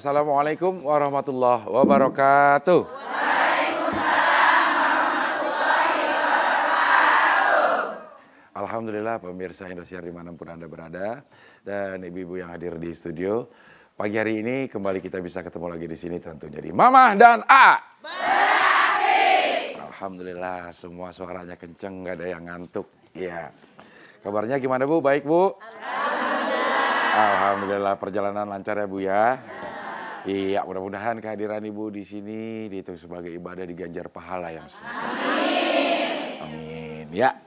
Assalamualaikum warahmatullahi wabarakatuh. Alhamdulillah pemirsa Indosiar di mana pun Anda berada dan ibu-ibu yang hadir di studio. Pagi hari ini kembali kita bisa ketemu lagi di sini tentunya di Mama dan A. Alhamdulillah semua suaranya kenceng nggak ada yang ngantuk. Iya. Kabarnya gimana Bu? Baik Bu? Alhamdulillah. Alhamdulillah perjalanan lancar ya Bu ya. Iya, mudah-mudahan kehadiran Ibu di sini dihitung sebagai ibadah diganjar pahala yang sebesar. Amin. Amin. Ya.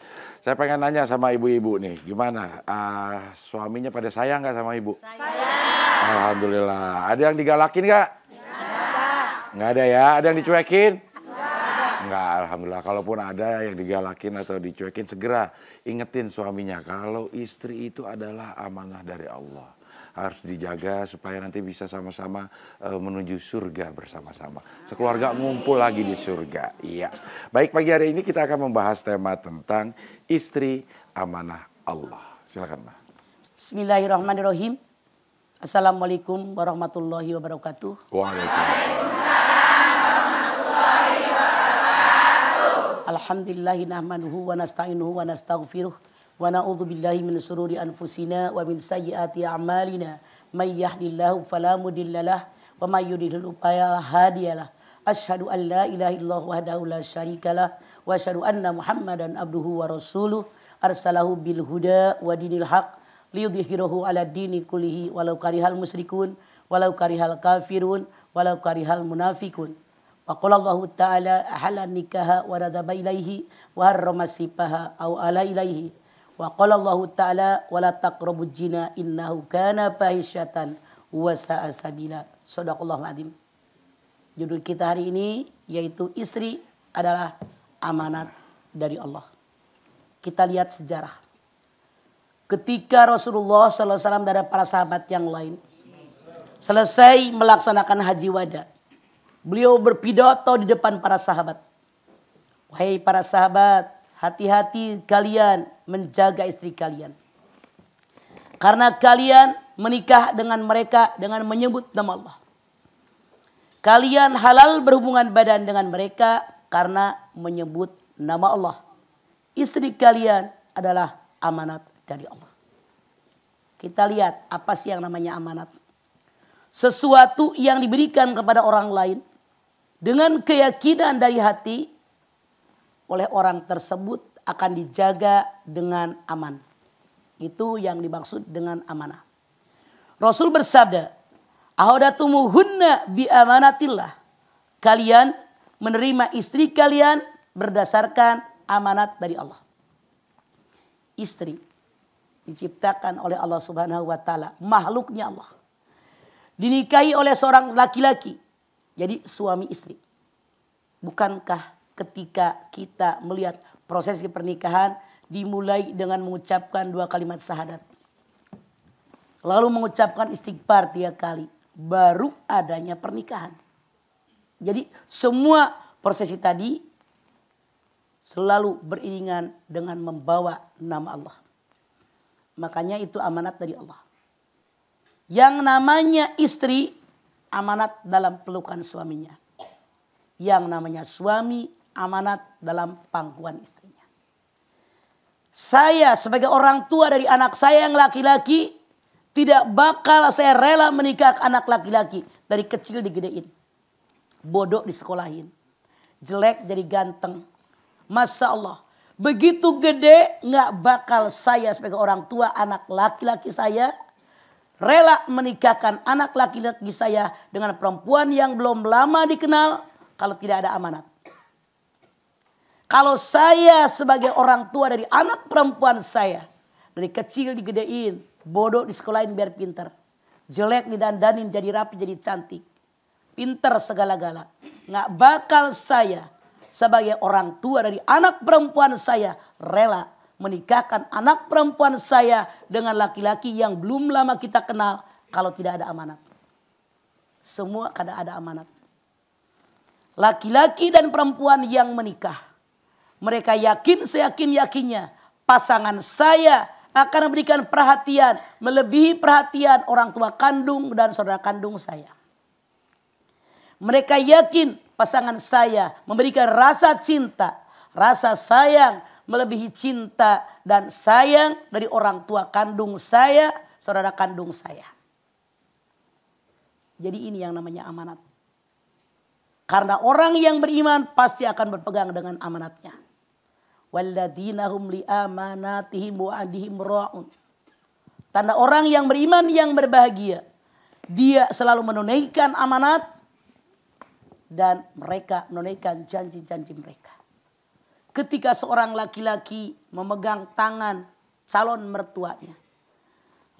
Saya pengen nanya sama ibu-ibu nih, gimana? Uh, suaminya pada sayang nggak sama ibu? Sayang. Alhamdulillah. Ada yang digalakin nggak? Nggak ada ya. Ada yang dicuekin? Enggak, alhamdulillah. Kalaupun ada yang digalakin atau dicuekin, segera ingetin suaminya kalau istri itu adalah amanah dari Allah. Harus dijaga supaya nanti bisa sama-sama uh, menuju surga bersama-sama. Sekeluarga ngumpul lagi di surga. Iya. Baik, pagi hari ini kita akan membahas tema tentang istri amanah Allah. Silakan, Mbak. Bismillahirrahmanirrahim. Assalamualaikum warahmatullahi wabarakatuh. Waalaikumsalam. Alhamdulillahi nahmanuhu wa nasta'inuhu wa nastaghfiruh wa na'udzu billahi min sururi anfusina wa min sayyiati a'malina. May yahdihillahu fala mudhillalah wa may yudhlil fala hadiyalah asyhadu an la ilaha illallah wahdahu la syarikalah wa asyhadu anna muhammadan abduhu wa rasuluh. Arsalahu bil huda wa dinil haq liyudhhirahu ala dini kullihi walau karihal musyrikun walau karihal kafirun walau karihal munafikun. Wa Allah Ta'ala ahalla nikaha wa radaba ilaihi wa harrama Wa qala Allah Ta'ala wa la taqrabu jina innahu kana fahisyatan wa sa'a sabila. Sadaqallahu azim. Judul kita hari ini yaitu istri adalah amanat dari Allah. Kita lihat sejarah. Ketika Rasulullah SAW dan para sahabat yang lain selesai melaksanakan haji wada Beliau berpidato di depan para sahabat. Wahai para sahabat, hati-hati kalian menjaga istri kalian. Karena kalian menikah dengan mereka dengan menyebut nama Allah. Kalian halal berhubungan badan dengan mereka karena menyebut nama Allah. Istri kalian adalah amanat dari Allah. Kita lihat apa sih yang namanya amanat. Sesuatu yang diberikan kepada orang lain dengan keyakinan dari hati oleh orang tersebut akan dijaga dengan aman. Itu yang dimaksud dengan amanah. Rasul bersabda, "Ahadatumuhunna bi amanatillah." Kalian menerima istri kalian berdasarkan amanat dari Allah. Istri diciptakan oleh Allah Subhanahu wa taala, makhluknya Allah. Dinikahi oleh seorang laki-laki jadi suami istri. Bukankah ketika kita melihat prosesi pernikahan dimulai dengan mengucapkan dua kalimat syahadat. Lalu mengucapkan istighfar tiga kali. Baru adanya pernikahan. Jadi semua prosesi tadi selalu beriringan dengan membawa nama Allah. Makanya itu amanat dari Allah. Yang namanya istri amanat dalam pelukan suaminya. Yang namanya suami amanat dalam pangkuan istrinya. Saya sebagai orang tua dari anak saya yang laki-laki tidak bakal saya rela menikah anak laki-laki dari kecil digedein. Bodoh disekolahin. Jelek jadi ganteng. Masya Allah. Begitu gede nggak bakal saya sebagai orang tua anak laki-laki saya rela menikahkan anak laki-laki saya dengan perempuan yang belum lama dikenal kalau tidak ada amanat. Kalau saya sebagai orang tua dari anak perempuan saya dari kecil digedein, bodoh di sekolahin biar pinter. Jelek didandanin jadi rapi jadi cantik. Pinter segala-gala. Nggak bakal saya sebagai orang tua dari anak perempuan saya rela menikahkan anak perempuan saya dengan laki-laki yang belum lama kita kenal kalau tidak ada amanat. Semua kada ada amanat. Laki-laki dan perempuan yang menikah. Mereka yakin seyakin-yakinnya pasangan saya akan memberikan perhatian melebihi perhatian orang tua kandung dan saudara kandung saya. Mereka yakin pasangan saya memberikan rasa cinta, rasa sayang, melebihi cinta dan sayang dari orang tua kandung saya, saudara kandung saya. Jadi ini yang namanya amanat. Karena orang yang beriman pasti akan berpegang dengan amanatnya. Walladzina li amanatihim wa adihim ra'un. Tanda orang yang beriman yang berbahagia. Dia selalu menunaikan amanat dan mereka menunaikan janji-janji mereka. Ketika seorang laki-laki memegang tangan calon mertuanya.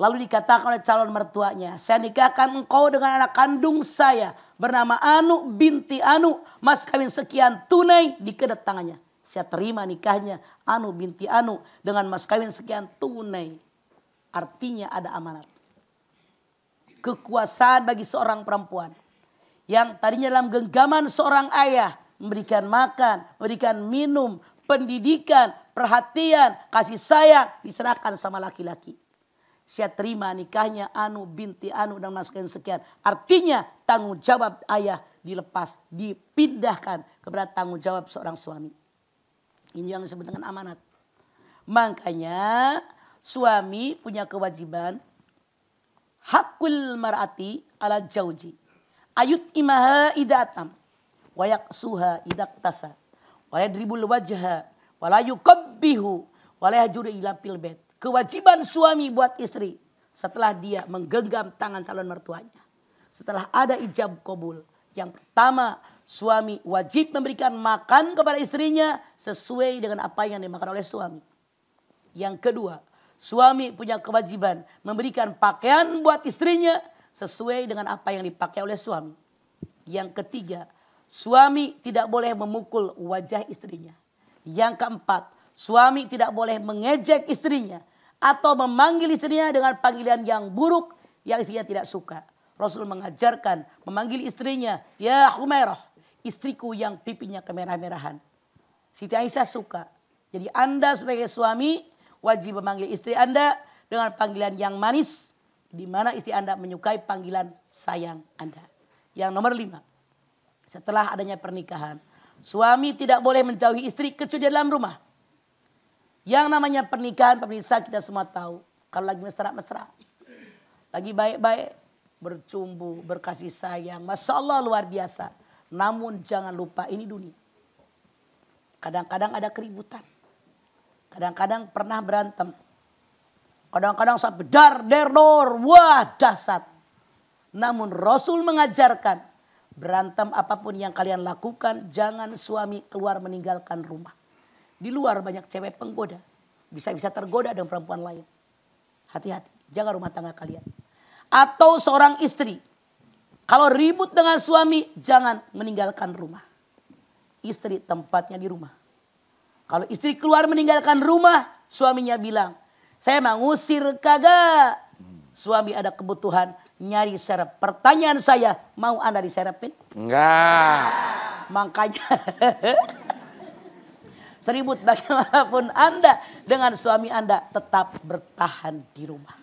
Lalu dikatakan oleh calon mertuanya, saya nikahkan engkau dengan anak kandung saya bernama Anu binti Anu, mas kawin sekian tunai di kedap tangannya. Saya terima nikahnya Anu binti Anu dengan mas kawin sekian tunai. Artinya ada amanat. Kekuasaan bagi seorang perempuan yang tadinya dalam genggaman seorang ayah memberikan makan, memberikan minum, pendidikan, perhatian, kasih sayang diserahkan sama laki-laki. Saya terima nikahnya Anu binti Anu dan mas sekian. Artinya tanggung jawab ayah dilepas, dipindahkan kepada tanggung jawab seorang suami. Ini yang disebut dengan amanat. Makanya suami punya kewajiban hakul mar'ati ala jauji. Ayut imaha idatam wayak suha idak tasa wala dribul wajha wala yukabbihu wala yajuru ila pilbet kewajiban suami buat istri setelah dia menggenggam tangan calon mertuanya. Setelah ada ijab kabul yang pertama suami wajib memberikan makan kepada istrinya sesuai dengan apa yang dimakan oleh suami yang kedua suami punya kewajiban memberikan pakaian buat istrinya sesuai dengan apa yang dipakai oleh suami. Yang ketiga, suami tidak boleh memukul wajah istrinya. Yang keempat, suami tidak boleh mengejek istrinya atau memanggil istrinya dengan panggilan yang buruk yang istrinya tidak suka. Rasul mengajarkan memanggil istrinya, "Ya Humairah, istriku yang pipinya kemerah-merahan." Siti Aisyah suka. Jadi Anda sebagai suami wajib memanggil istri Anda dengan panggilan yang manis, di mana istri Anda menyukai panggilan sayang Anda. Yang nomor lima, setelah adanya pernikahan, suami tidak boleh menjauhi istri kecuali dalam rumah. Yang namanya pernikahan, pemirsa kita semua tahu. Kalau lagi mesra-mesra, lagi baik-baik, bercumbu, berkasih sayang. Masya Allah luar biasa. Namun jangan lupa ini dunia. Kadang-kadang ada keributan. Kadang-kadang pernah berantem. Kadang-kadang sampai dar, der, dor. Wah dasar. Namun Rasul mengajarkan. Berantem apa pun yang kalian lakukan. Jangan suami keluar meninggalkan rumah. Di luar banyak cewek penggoda. Bisa-bisa tergoda dengan perempuan lain. Hati-hati. Jaga rumah tangga kalian. Atau seorang istri. Kalau ribut dengan suami. Jangan meninggalkan rumah. Istri tempatnya di rumah. Kalau istri keluar meninggalkan rumah. Suaminya bilang saya mengusir kagak. Suami ada kebutuhan nyari serep. Pertanyaan saya, mau Anda diserepin? Enggak. Makanya seribut bagaimanapun Anda dengan suami Anda tetap bertahan di rumah.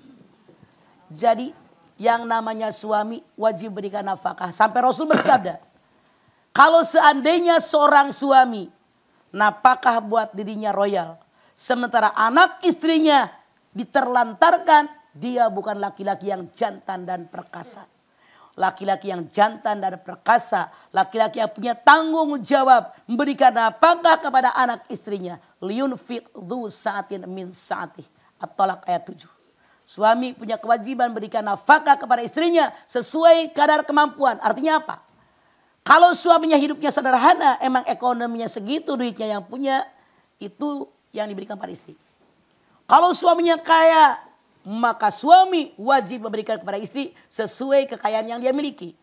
Jadi yang namanya suami wajib berikan nafkah. Sampai Rasul bersabda, kalau seandainya seorang suami nafkah buat dirinya royal, sementara anak istrinya diterlantarkan, dia bukan laki-laki yang jantan dan perkasa. Laki-laki yang jantan dan perkasa, laki-laki yang punya tanggung jawab memberikan apakah kepada anak istrinya. Liun dhu saatin min saatih. At-Tolak ayat 7. Suami punya kewajiban berikan nafkah kepada istrinya sesuai kadar kemampuan. Artinya apa? Kalau suaminya hidupnya sederhana, emang ekonominya segitu duitnya yang punya, itu yang diberikan pada istri. Kalau suaminya kaya, maka suami wajib memberikan kepada istri sesuai kekayaan yang dia miliki.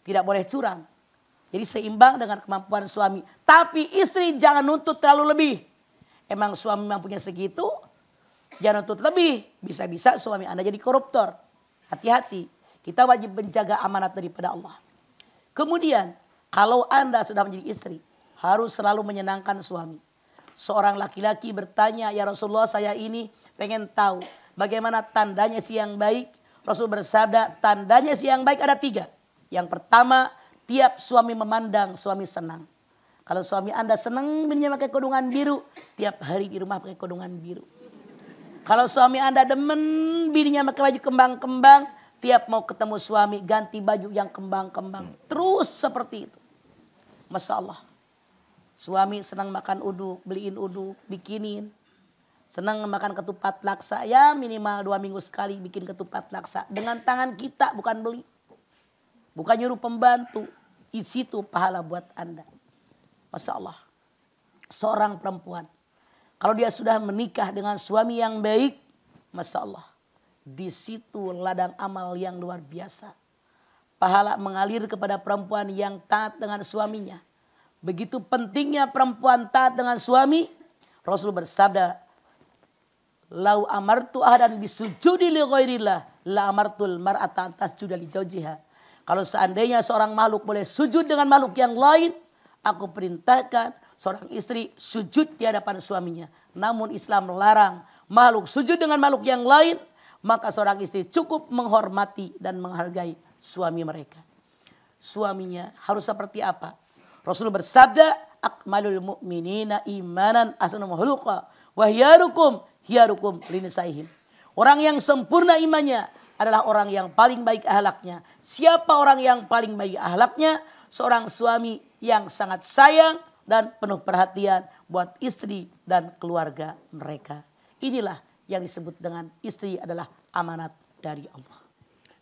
Tidak boleh curang. Jadi seimbang dengan kemampuan suami. Tapi istri jangan nuntut terlalu lebih. Emang suami memang punya segitu, jangan nuntut lebih. Bisa-bisa suami Anda jadi koruptor. Hati-hati. Kita wajib menjaga amanat daripada Allah. Kemudian, kalau Anda sudah menjadi istri, harus selalu menyenangkan suami seorang laki-laki bertanya, "Ya Rasulullah, saya ini pengen tahu bagaimana tandanya si yang baik?" Rasul bersabda, "Tandanya si yang baik ada tiga. Yang pertama, Tiap suami memandang, suami senang. Kalau suami Anda senang bininya pakai kodongan biru, tiap hari di rumah pakai kodongan biru. Kalau suami Anda demen bininya pakai baju kembang-kembang, tiap mau ketemu suami ganti baju yang kembang-kembang. Terus seperti itu. Masya Allah. Suami senang makan uduk, beliin uduk, bikinin. Senang makan ketupat laksa, ya minimal dua minggu sekali bikin ketupat laksa. Dengan tangan kita, bukan beli. Bukan nyuruh pembantu. Isi itu pahala buat Anda. Masya Allah. Seorang perempuan. Kalau dia sudah menikah dengan suami yang baik. Masya Allah. Di situ ladang amal yang luar biasa. Pahala mengalir kepada perempuan yang taat dengan suaminya. Begitu pentingnya perempuan taat dengan suami. Rasul bersabda. Lau amartu ahadan bisujudi li ghairillah. La amartul mar'ata antas li jaujiha. Kalau seandainya seorang makhluk boleh sujud dengan makhluk yang lain aku perintahkan seorang istri sujud di hadapan suaminya. Namun Islam melarang makhluk sujud dengan makhluk yang lain. Maka seorang istri cukup menghormati dan menghargai suami mereka. Suaminya harus seperti apa? Rasul bersabda, akmalul mu'minina imanan asanu mahluqa wa hiyarukum hiyarukum linisaihim. Orang yang sempurna imannya adalah orang yang paling baik ahlaknya. Siapa orang yang paling baik ahlaknya? Seorang suami yang sangat sayang dan penuh perhatian buat istri dan keluarga mereka. Inilah yang disebut dengan istri adalah amanat dari Allah.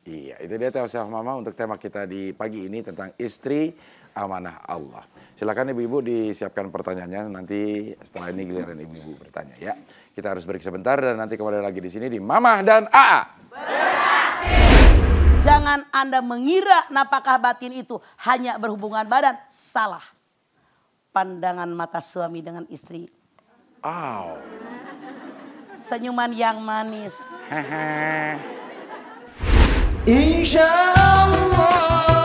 Iya, itu dia tausiah mama untuk tema kita di pagi ini tentang istri amanah Allah. Silakan ibu-ibu disiapkan pertanyaannya nanti setelah ini giliran ibu-ibu bertanya ya. Kita harus break sebentar dan nanti kembali lagi di sini di Mama dan AA. Beraksi. Jangan Anda mengira napakah batin itu hanya berhubungan badan. Salah. Pandangan mata suami dengan istri. Oh. Senyuman yang manis. Insya Allah.